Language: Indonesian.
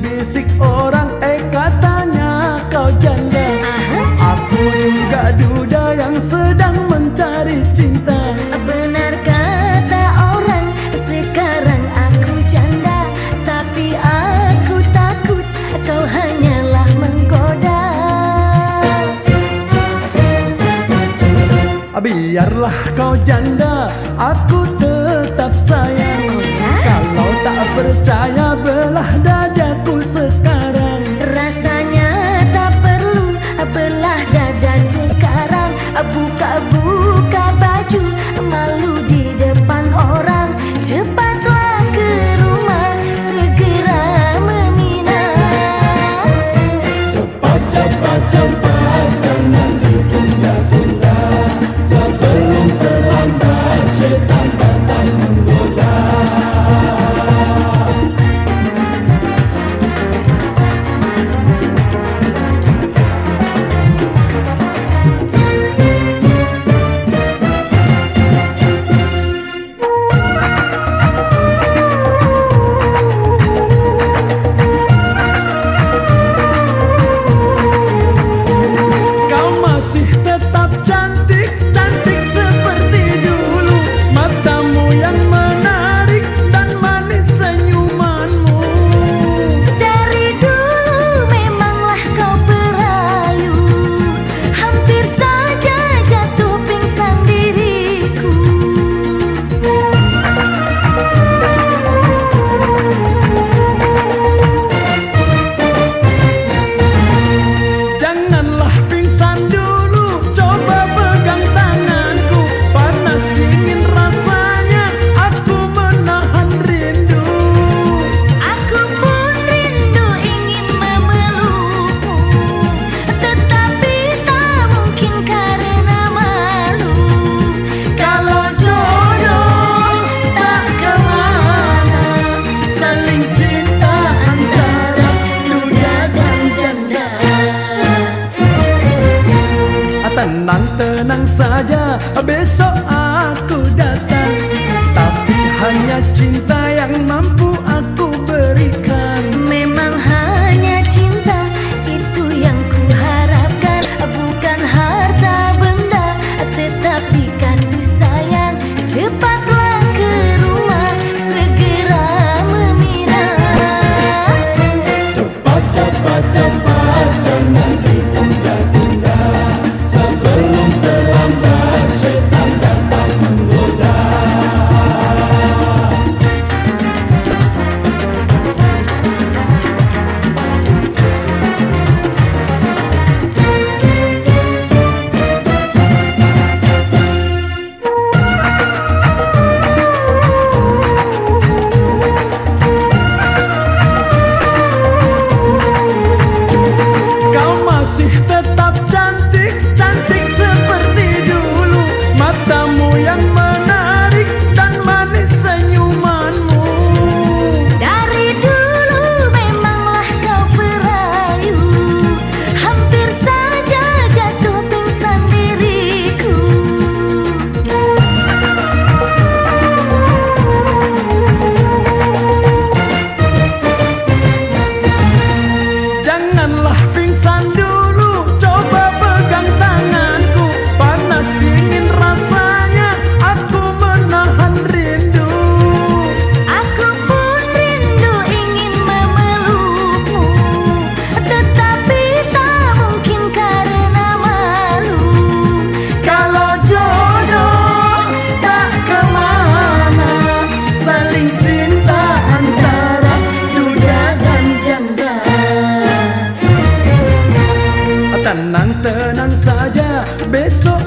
bisik orang eh katanya kau janda Aku juga duda yang sedang mencari cinta. Benar kata orang sekarang aku janda. Tapi aku takut kau hanyalah menggoda. Biarlah kau janda aku tetap sayang. Kalau tak percaya belah dada. saja besok aku datang. Tapi hanya cinta tenang-tenang saja besok